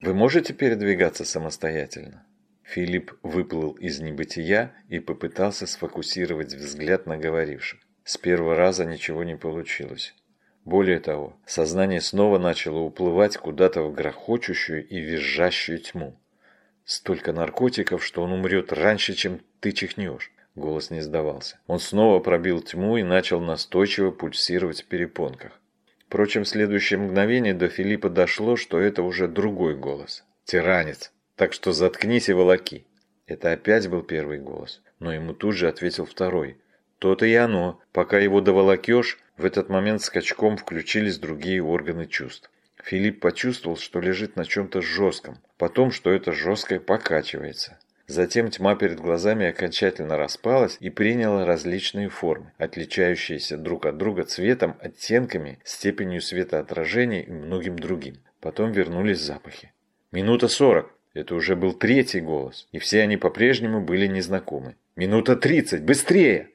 Вы можете передвигаться самостоятельно? Филипп выплыл из небытия и попытался сфокусировать взгляд на говоривших. С первого раза ничего не получилось. Более того, сознание снова начало уплывать куда-то в грохочущую и визжащую тьму. Столько наркотиков, что он умрет раньше, чем ты чихнешь. Голос не сдавался. Он снова пробил тьму и начал настойчиво пульсировать в перепонках. Впрочем, в следующее мгновение до Филиппа дошло, что это уже другой голос. «Тиранец! Так что заткнись и волоки!» Это опять был первый голос, но ему тут же ответил второй. То-то и оно. Пока его доволокешь, в этот момент скачком включились другие органы чувств. Филипп почувствовал, что лежит на чем-то жестком, потом, что это жесткое покачивается. Затем тьма перед глазами окончательно распалась и приняла различные формы, отличающиеся друг от друга цветом, оттенками, степенью светоотражения и многим другим. Потом вернулись запахи. Минута сорок. Это уже был третий голос, и все они по-прежнему были незнакомы. Минута тридцать. Быстрее!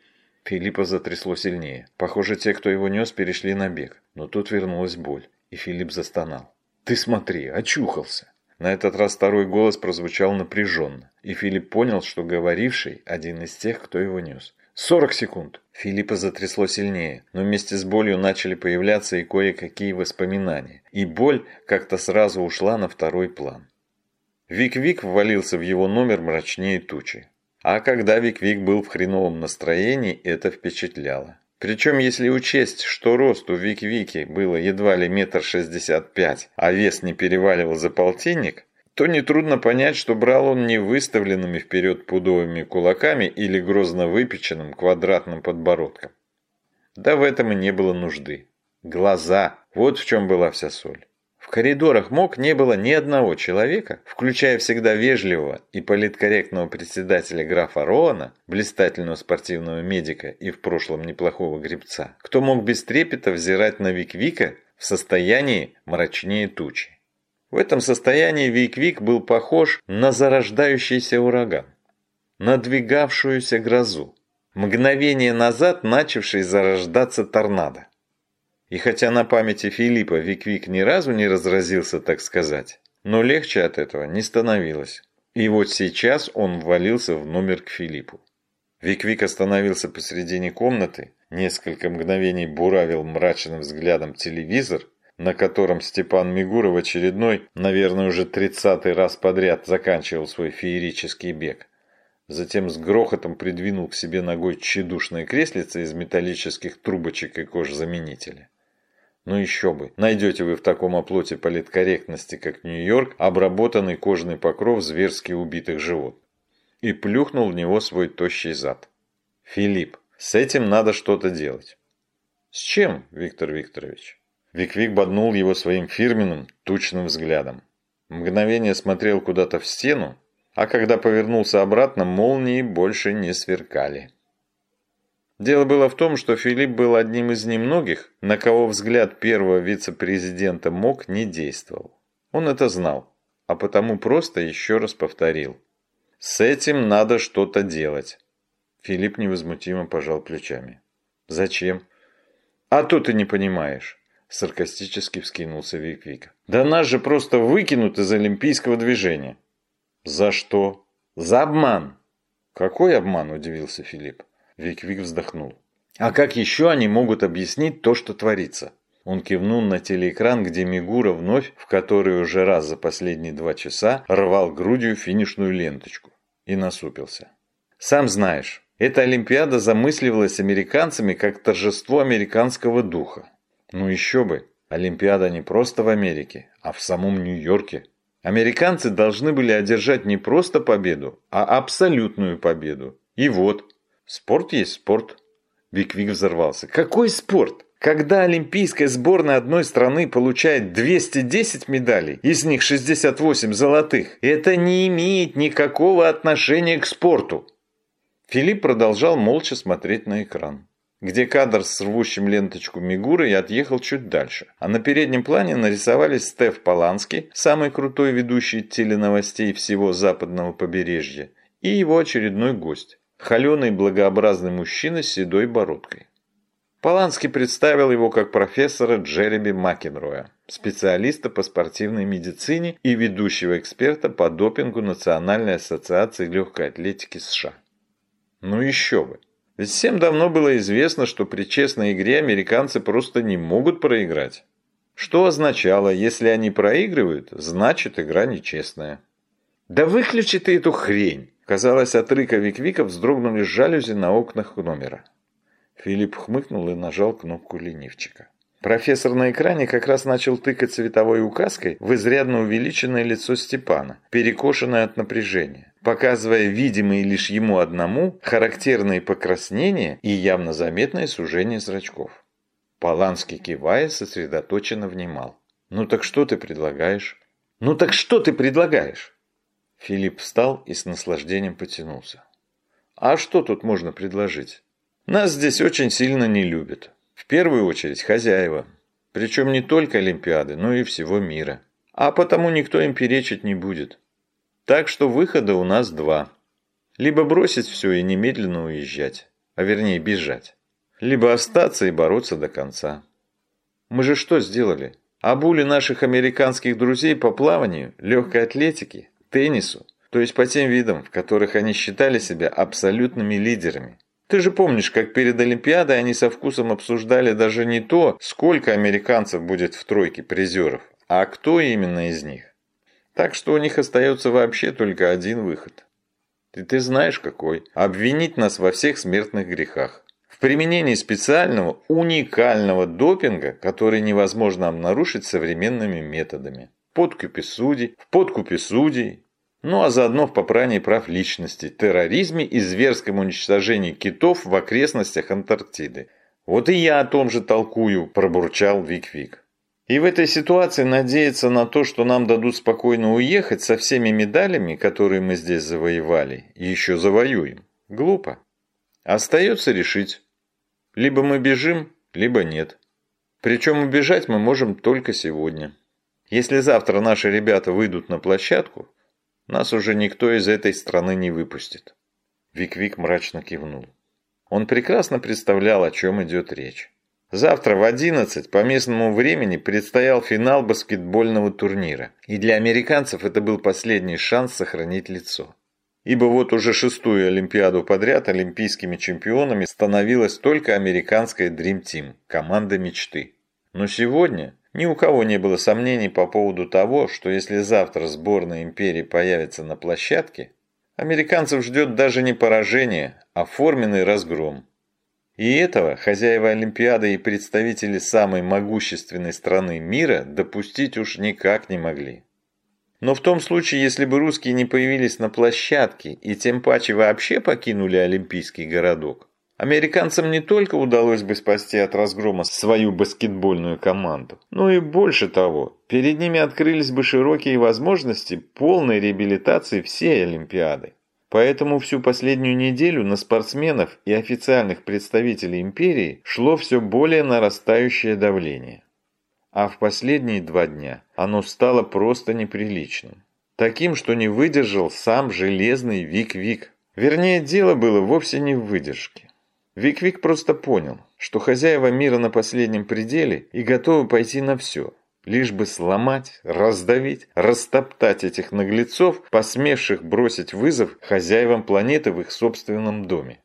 Филиппа затрясло сильнее. Похоже, те, кто его нес, перешли на бег. Но тут вернулась боль, и Филипп застонал. «Ты смотри, очухался!» На этот раз второй голос прозвучал напряженно, и Филипп понял, что говоривший – один из тех, кто его нес. «Сорок секунд!» Филиппа затрясло сильнее, но вместе с болью начали появляться и кое-какие воспоминания, и боль как-то сразу ушла на второй план. Вик-Вик ввалился в его номер мрачнее тучи. А когда Вик-Вик был в хреновом настроении, это впечатляло. Причем, если учесть, что рост у Вики-Вики было едва ли метр шестьдесят пять, а вес не переваливал за полтинник, то нетрудно понять, что брал он не выставленными вперед пудовыми кулаками или грозно выпеченным квадратным подбородком. Да в этом и не было нужды. Глаза – вот в чем была вся соль. В коридорах МОК не было ни одного человека, включая всегда вежливого и политкорректного председателя графа Роана, блистательного спортивного медика и в прошлом неплохого гребца, кто мог без трепета взирать на Вик-Вика в состоянии мрачнее тучи. В этом состоянии Вик-Вик был похож на зарождающийся ураган, надвигавшуюся грозу, мгновение назад начавший зарождаться торнадо. И хотя на памяти Филиппа Вик-Вик ни разу не разразился, так сказать, но легче от этого не становилось. И вот сейчас он ввалился в номер к Филиппу. Вик-Вик остановился посредине комнаты, несколько мгновений буравил мрачным взглядом телевизор, на котором Степан Мигура в очередной, наверное, уже тридцатый раз подряд заканчивал свой феерический бег. Затем с грохотом придвинул к себе ногой тщедушное креслице из металлических трубочек и кожзаменителя. Ну еще бы, найдете вы в таком оплоте политкорректности, как Нью-Йорк, обработанный кожный покров зверски убитых живот. И плюхнул в него свой тощий зад. Филипп, с этим надо что-то делать. С чем, Виктор Викторович? Вик-Вик боднул его своим фирменным, тучным взглядом. Мгновение смотрел куда-то в стену, а когда повернулся обратно, молнии больше не сверкали. Дело было в том, что Филипп был одним из немногих, на кого взгляд первого вице-президента МОК не действовал. Он это знал, а потому просто еще раз повторил. «С этим надо что-то делать». Филипп невозмутимо пожал плечами. «Зачем?» «А то ты не понимаешь», – саркастически вскинулся Вик-Вик. «Да нас же просто выкинут из олимпийского движения». «За что?» «За обман». «Какой обман?» – удивился Филипп. Вик-Вик вздохнул. А как еще они могут объяснить то, что творится? Он кивнул на телеэкран, где Мигура вновь, в который уже раз за последние два часа, рвал грудью финишную ленточку. И насупился. Сам знаешь, эта Олимпиада замысливалась американцами как торжество американского духа. Ну еще бы, Олимпиада не просто в Америке, а в самом Нью-Йорке. Американцы должны были одержать не просто победу, а абсолютную победу. И вот, Спорт есть спорт. Вик-Вик взорвался. Какой спорт? Когда олимпийская сборная одной страны получает 210 медалей, из них 68 золотых, это не имеет никакого отношения к спорту. Филипп продолжал молча смотреть на экран, где кадр с рвущим ленточку Мигурой отъехал чуть дальше, а на переднем плане нарисовались Стеф Поланский, самый крутой ведущий теленовостей всего западного побережья, и его очередной гость. Холеный благообразный мужчина с седой бородкой. Поланский представил его как профессора Джереми Макенроя, специалиста по спортивной медицине и ведущего эксперта по допингу Национальной ассоциации легкой атлетики США. Ну еще бы. Ведь всем давно было известно, что при честной игре американцы просто не могут проиграть. Что означало, если они проигрывают, значит игра нечестная. «Да выключи ты эту хрень!» Казалось, от рыка Вик-Вика вздрогнули жалюзи на окнах номера. Филипп хмыкнул и нажал кнопку ленивчика. Профессор на экране как раз начал тыкать цветовой указкой в изрядно увеличенное лицо Степана, перекошенное от напряжения, показывая видимые лишь ему одному характерные покраснения и явно заметное сужение зрачков. Поланский, кивая, сосредоточенно внимал. «Ну так что ты предлагаешь?» «Ну так что ты предлагаешь?» Филипп встал и с наслаждением потянулся. «А что тут можно предложить? Нас здесь очень сильно не любят. В первую очередь хозяева. Причем не только Олимпиады, но и всего мира. А потому никто им перечить не будет. Так что выхода у нас два. Либо бросить все и немедленно уезжать, а вернее бежать. Либо остаться и бороться до конца. Мы же что сделали? Обули наших американских друзей по плаванию, легкой атлетике, теннису, то есть по тем видам, в которых они считали себя абсолютными лидерами. Ты же помнишь, как перед Олимпиадой они со вкусом обсуждали даже не то, сколько американцев будет в тройке призеров, а кто именно из них. Так что у них остается вообще только один выход. И ты знаешь какой? Обвинить нас во всех смертных грехах. В применении специального, уникального допинга, который невозможно обнаружить современными методами. Подкупе судей, в подкупе судей, ну а заодно в попрании прав личности, терроризме и зверском уничтожении китов в окрестностях Антарктиды. Вот и я о том же толкую, пробурчал Вик-Вик. И в этой ситуации надеяться на то, что нам дадут спокойно уехать со всеми медалями, которые мы здесь завоевали, и еще завоюем, глупо. Остается решить. Либо мы бежим, либо нет. Причем убежать мы можем только сегодня. Если завтра наши ребята выйдут на площадку, нас уже никто из этой страны не выпустит. Вик-Вик мрачно кивнул. Он прекрасно представлял, о чем идет речь. Завтра в 11 по местному времени предстоял финал баскетбольного турнира. И для американцев это был последний шанс сохранить лицо. Ибо вот уже шестую Олимпиаду подряд олимпийскими чемпионами становилась только американская Dream Team, команда мечты. Но сегодня ни у кого не было сомнений по поводу того, что если завтра сборная империи появится на площадке, американцев ждет даже не поражение, а форменный разгром. И этого хозяева Олимпиады и представители самой могущественной страны мира допустить уж никак не могли. Но в том случае, если бы русские не появились на площадке и тем паче вообще покинули Олимпийский городок, Американцам не только удалось бы спасти от разгрома свою баскетбольную команду, но и больше того, перед ними открылись бы широкие возможности полной реабилитации всей Олимпиады. Поэтому всю последнюю неделю на спортсменов и официальных представителей империи шло все более нарастающее давление. А в последние два дня оно стало просто неприличным. Таким, что не выдержал сам железный Вик-Вик. Вернее, дело было вовсе не в выдержке. Вик-Вик просто понял, что хозяева мира на последнем пределе и готовы пойти на все, лишь бы сломать, раздавить, растоптать этих наглецов, посмевших бросить вызов хозяевам планеты в их собственном доме.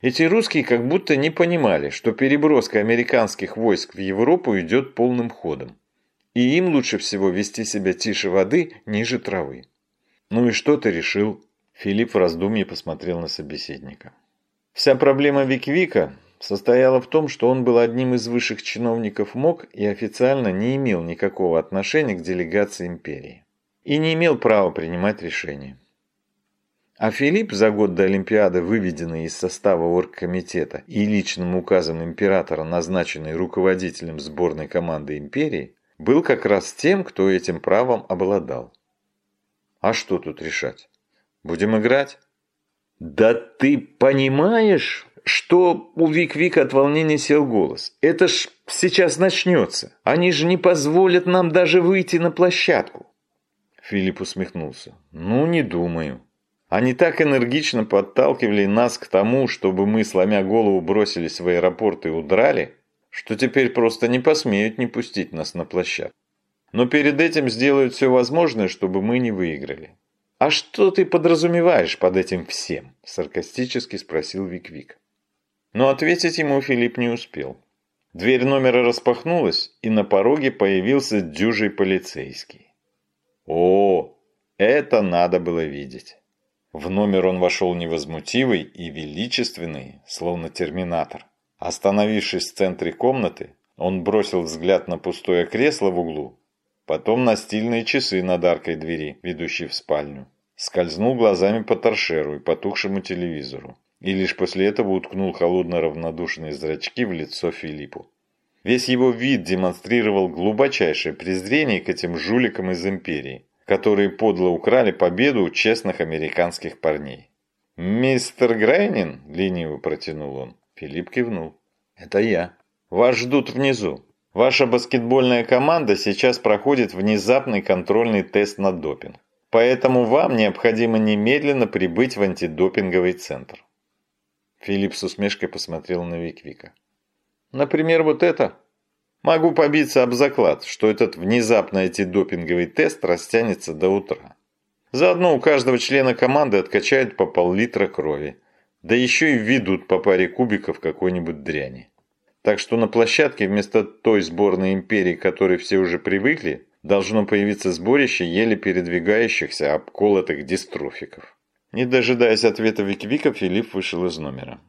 Эти русские как будто не понимали, что переброска американских войск в Европу идет полным ходом. И им лучше всего вести себя тише воды, ниже травы. «Ну и что ты решил?» Филипп в раздумье посмотрел на собеседника. Вся проблема Виквика состояла в том, что он был одним из высших чиновников МОК и официально не имел никакого отношения к делегации империи. И не имел права принимать решения. А Филипп, за год до Олимпиады выведенный из состава оргкомитета и личным указом императора, назначенный руководителем сборной команды империи, был как раз тем, кто этим правом обладал. А что тут решать? Будем играть? «Да ты понимаешь, что у Вик-Вик от волнения сел голос? Это ж сейчас начнется. Они же не позволят нам даже выйти на площадку». Филипп усмехнулся. «Ну, не думаю. Они так энергично подталкивали нас к тому, чтобы мы, сломя голову, бросились в аэропорт и удрали, что теперь просто не посмеют не пустить нас на площадку. Но перед этим сделают все возможное, чтобы мы не выиграли. «А что ты подразумеваешь под этим всем?» – саркастически спросил Вик-Вик. Но ответить ему Филипп не успел. Дверь номера распахнулась, и на пороге появился дюжий полицейский. О, это надо было видеть. В номер он вошел невозмутивый и величественный, словно терминатор. Остановившись в центре комнаты, он бросил взгляд на пустое кресло в углу потом настильные часы над аркой двери, ведущей в спальню. Скользнул глазами по торшеру и потухшему телевизору. И лишь после этого уткнул холодно-равнодушные зрачки в лицо Филиппу. Весь его вид демонстрировал глубочайшее презрение к этим жуликам из империи, которые подло украли победу у честных американских парней. «Мистер Грайнин?» – лениво протянул он. Филипп кивнул. «Это я. Вас ждут внизу. Ваша баскетбольная команда сейчас проходит внезапный контрольный тест на допинг. Поэтому вам необходимо немедленно прибыть в антидопинговый центр. Филипп с усмешкой посмотрел на Виквика. Например, вот это. Могу побиться об заклад, что этот внезапный антидопинговый тест растянется до утра. Заодно у каждого члена команды откачают по пол-литра крови. Да еще и введут по паре кубиков какой-нибудь дряни. Так что на площадке вместо той сборной империи, к которой все уже привыкли, должно появиться сборище еле передвигающихся обколотых дистрофиков. Не дожидаясь ответа Викивика, Филипп вышел из номера.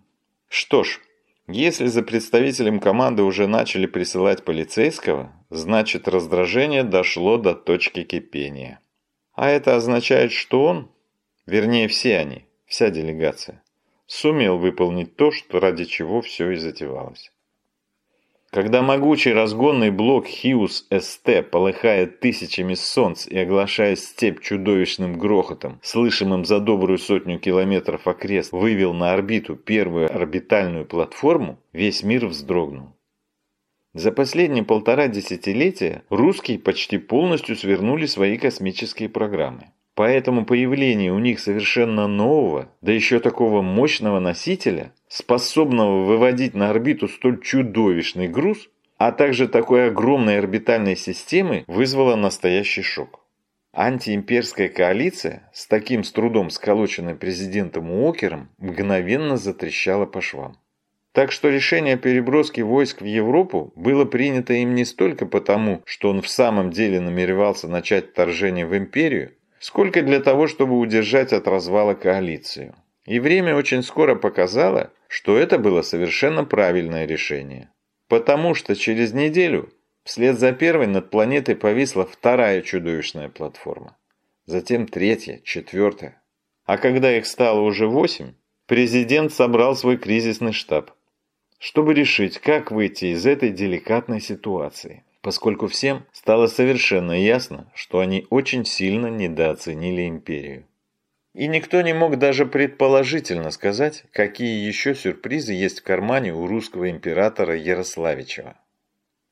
Что ж, если за представителем команды уже начали присылать полицейского, значит раздражение дошло до точки кипения. А это означает, что он, вернее все они, вся делегация, сумел выполнить то, что ради чего все и затевалось. Когда могучий разгонный блок Хиус СТ полыхает тысячами солнц и оглашая степь чудовищным грохотом, слышимым за добрую сотню километров окрест, вывел на орбиту первую орбитальную платформу, весь мир вздрогнул. За последние полтора десятилетия русские почти полностью свернули свои космические программы. Поэтому появление у них совершенно нового, да еще такого мощного носителя, способного выводить на орбиту столь чудовищный груз, а также такой огромной орбитальной системы, вызвало настоящий шок. Антиимперская коалиция, с таким с трудом сколоченной президентом Уокером, мгновенно затрещала по швам. Так что решение о переброске войск в Европу было принято им не столько потому, что он в самом деле намеревался начать вторжение в империю, сколько для того, чтобы удержать от развала коалицию. И время очень скоро показало, что это было совершенно правильное решение. Потому что через неделю вслед за первой над планетой повисла вторая чудовищная платформа. Затем третья, четвертая. А когда их стало уже восемь, президент собрал свой кризисный штаб, чтобы решить, как выйти из этой деликатной ситуации поскольку всем стало совершенно ясно, что они очень сильно недооценили империю. И никто не мог даже предположительно сказать, какие еще сюрпризы есть в кармане у русского императора Ярославичева.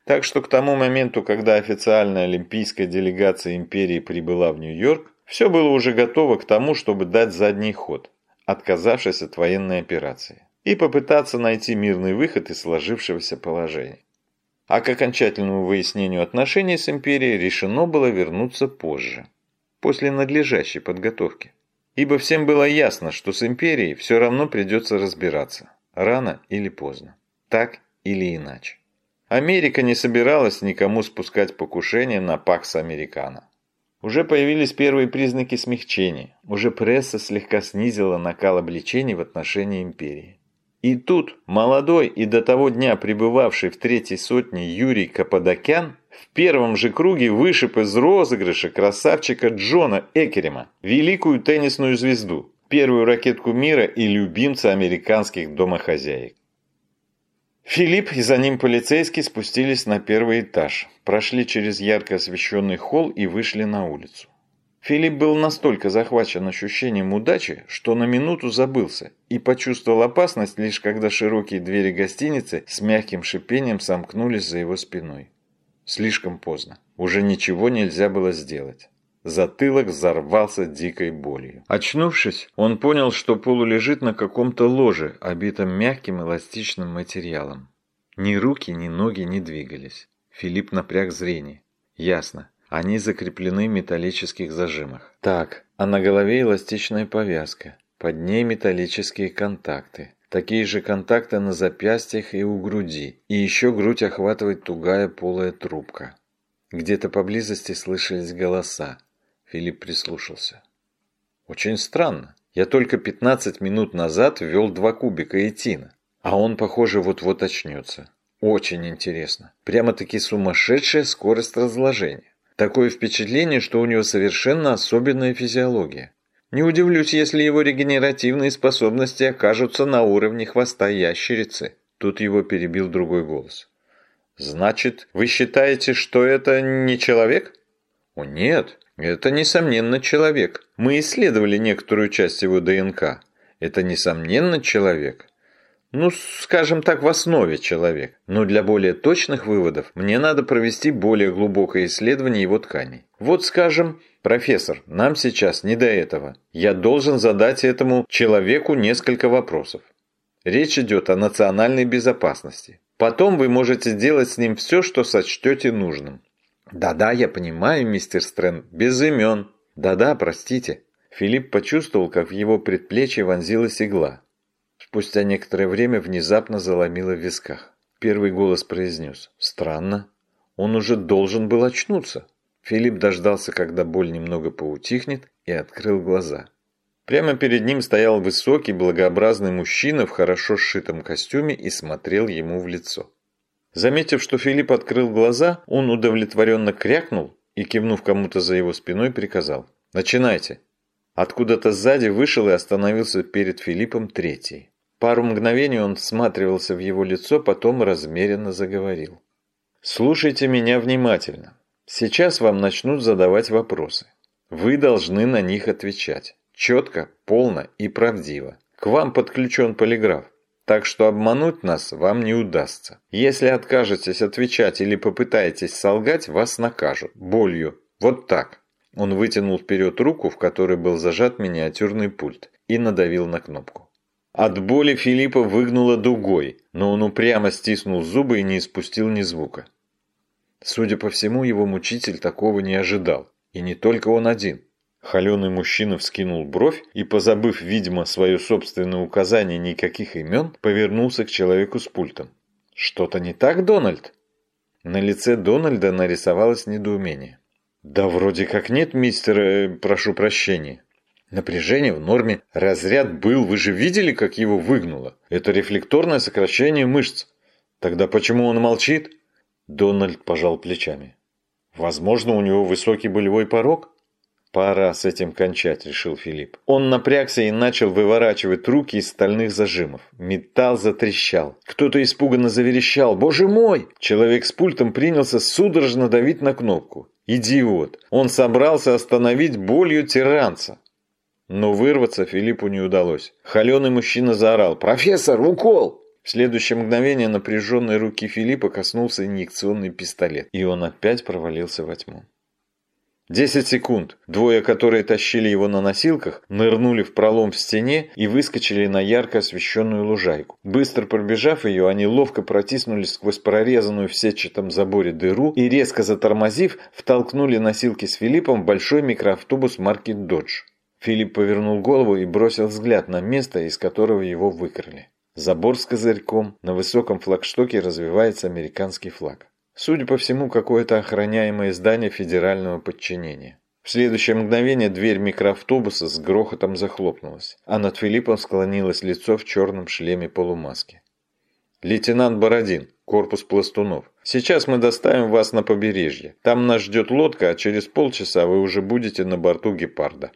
Так что к тому моменту, когда официальная олимпийская делегация империи прибыла в Нью-Йорк, все было уже готово к тому, чтобы дать задний ход, отказавшись от военной операции, и попытаться найти мирный выход из сложившегося положения. А к окончательному выяснению отношений с империей решено было вернуться позже, после надлежащей подготовки. Ибо всем было ясно, что с империей все равно придется разбираться, рано или поздно, так или иначе. Америка не собиралась никому спускать покушение на Пакс Американо. Уже появились первые признаки смягчения, уже пресса слегка снизила накал обличений в отношении империи. И тут молодой и до того дня пребывавший в третьей сотне Юрий Кападокян в первом же круге вышиб из розыгрыша красавчика Джона Экерема, великую теннисную звезду, первую ракетку мира и любимца американских домохозяек. Филипп и за ним полицейский спустились на первый этаж, прошли через ярко освещенный холл и вышли на улицу. Филипп был настолько захвачен ощущением удачи, что на минуту забылся и почувствовал опасность лишь когда широкие двери гостиницы с мягким шипением сомкнулись за его спиной. Слишком поздно. Уже ничего нельзя было сделать. Затылок взорвался дикой болью. Очнувшись, он понял, что полу лежит на каком-то ложе, обитом мягким эластичным материалом. Ни руки, ни ноги не двигались. Филипп напряг зрение. Ясно. Они закреплены в металлических зажимах. Так, а на голове эластичная повязка. Под ней металлические контакты. Такие же контакты на запястьях и у груди. И еще грудь охватывает тугая полая трубка. Где-то поблизости слышались голоса. Филипп прислушался. Очень странно. Я только 15 минут назад ввел два кубика этина. А он, похоже, вот-вот очнется. Очень интересно. Прямо-таки сумасшедшая скорость разложения. Такое впечатление, что у него совершенно особенная физиология. Не удивлюсь, если его регенеративные способности окажутся на уровне хвоста ящерицы. Тут его перебил другой голос. Значит, вы считаете, что это не человек? О нет, это несомненно человек. Мы исследовали некоторую часть его ДНК. Это несомненно человек. Ну, скажем так, в основе человек. Но для более точных выводов мне надо провести более глубокое исследование его тканей. Вот, скажем, профессор, нам сейчас не до этого. Я должен задать этому человеку несколько вопросов. Речь идет о национальной безопасности. Потом вы можете сделать с ним все, что сочтете нужным. Да-да, я понимаю, мистер Стрэн, без имен. Да-да, простите. Филипп почувствовал, как в его предплечье вонзилась игла. Спустя некоторое время внезапно заломило в висках. Первый голос произнес «Странно. Он уже должен был очнуться». Филипп дождался, когда боль немного поутихнет, и открыл глаза. Прямо перед ним стоял высокий, благообразный мужчина в хорошо сшитом костюме и смотрел ему в лицо. Заметив, что Филипп открыл глаза, он удовлетворенно крякнул и, кивнув кому-то за его спиной, приказал «Начинайте». Откуда-то сзади вышел и остановился перед Филиппом третий. Пару мгновений он всматривался в его лицо, потом размеренно заговорил. «Слушайте меня внимательно. Сейчас вам начнут задавать вопросы. Вы должны на них отвечать. Четко, полно и правдиво. К вам подключен полиграф. Так что обмануть нас вам не удастся. Если откажетесь отвечать или попытаетесь солгать, вас накажут. Болью. Вот так. Он вытянул вперед руку, в которой был зажат миниатюрный пульт, и надавил на кнопку. От боли Филиппа выгнуло дугой, но он упрямо стиснул зубы и не испустил ни звука. Судя по всему, его мучитель такого не ожидал. И не только он один. Холеный мужчина вскинул бровь и, позабыв, видимо, свое собственное указание никаких имен, повернулся к человеку с пультом. «Что-то не так, Дональд?» На лице Дональда нарисовалось недоумение. «Да вроде как нет, мистер... Э, прошу прощения». Напряжение в норме. Разряд был, вы же видели, как его выгнуло? Это рефлекторное сокращение мышц. Тогда почему он молчит? Дональд пожал плечами. Возможно, у него высокий болевой порог? «Пора с этим кончать», – решил Филипп. Он напрягся и начал выворачивать руки из стальных зажимов. Металл затрещал. Кто-то испуганно заверещал. «Боже мой!» Человек с пультом принялся судорожно давить на кнопку. Идиот! Он собрался остановить болью тиранца. Но вырваться Филиппу не удалось. Холеный мужчина заорал. «Профессор, укол!» В следующее мгновение напряженной руки Филиппа коснулся инъекционный пистолет, и он опять провалился во тьму. Десять секунд. Двое, которые тащили его на носилках, нырнули в пролом в стене и выскочили на ярко освещенную лужайку. Быстро пробежав ее, они ловко протиснулись сквозь прорезанную в сетчатом заборе дыру и, резко затормозив, втолкнули носилки с Филиппом в большой микроавтобус марки «Додж». Филипп повернул голову и бросил взгляд на место, из которого его выкрали. Забор с козырьком, на высоком флагштоке развивается американский флаг. Судя по всему, какое-то охраняемое здание федерального подчинения. В следующее мгновение дверь микроавтобуса с грохотом захлопнулась, а над Филиппом склонилось лицо в черном шлеме полумаски. «Лейтенант Бородин, корпус пластунов. Сейчас мы доставим вас на побережье. Там нас ждет лодка, а через полчаса вы уже будете на борту гепарда».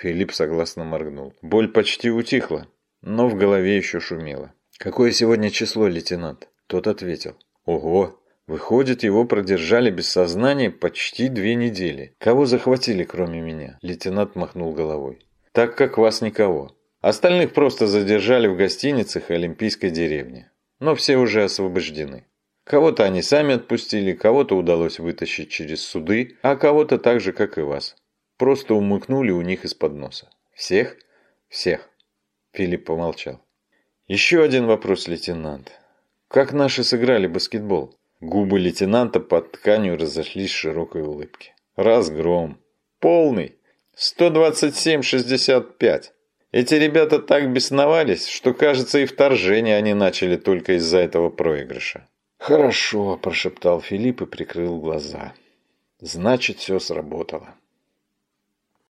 Филипп согласно моргнул. Боль почти утихла, но в голове еще шумело. «Какое сегодня число, лейтенант?» Тот ответил. «Ого, Выходит, его продержали без сознания почти две недели. Кого захватили, кроме меня? Лейтенант махнул головой. Так как вас никого. Остальных просто задержали в гостиницах Олимпийской деревне. Но все уже освобождены. Кого-то они сами отпустили, кого-то удалось вытащить через суды, а кого-то так же, как и вас. Просто умыкнули у них из-под носа. Всех? Всех. Филипп помолчал. Еще один вопрос, лейтенант. Как наши сыграли баскетбол? Губы лейтенанта под тканью разошлись в широкой улыбке. Разгром. Полный. 127-65. Эти ребята так бесновались, что, кажется, и вторжение они начали только из-за этого проигрыша. «Хорошо», – прошептал Филипп и прикрыл глаза. «Значит, все сработало».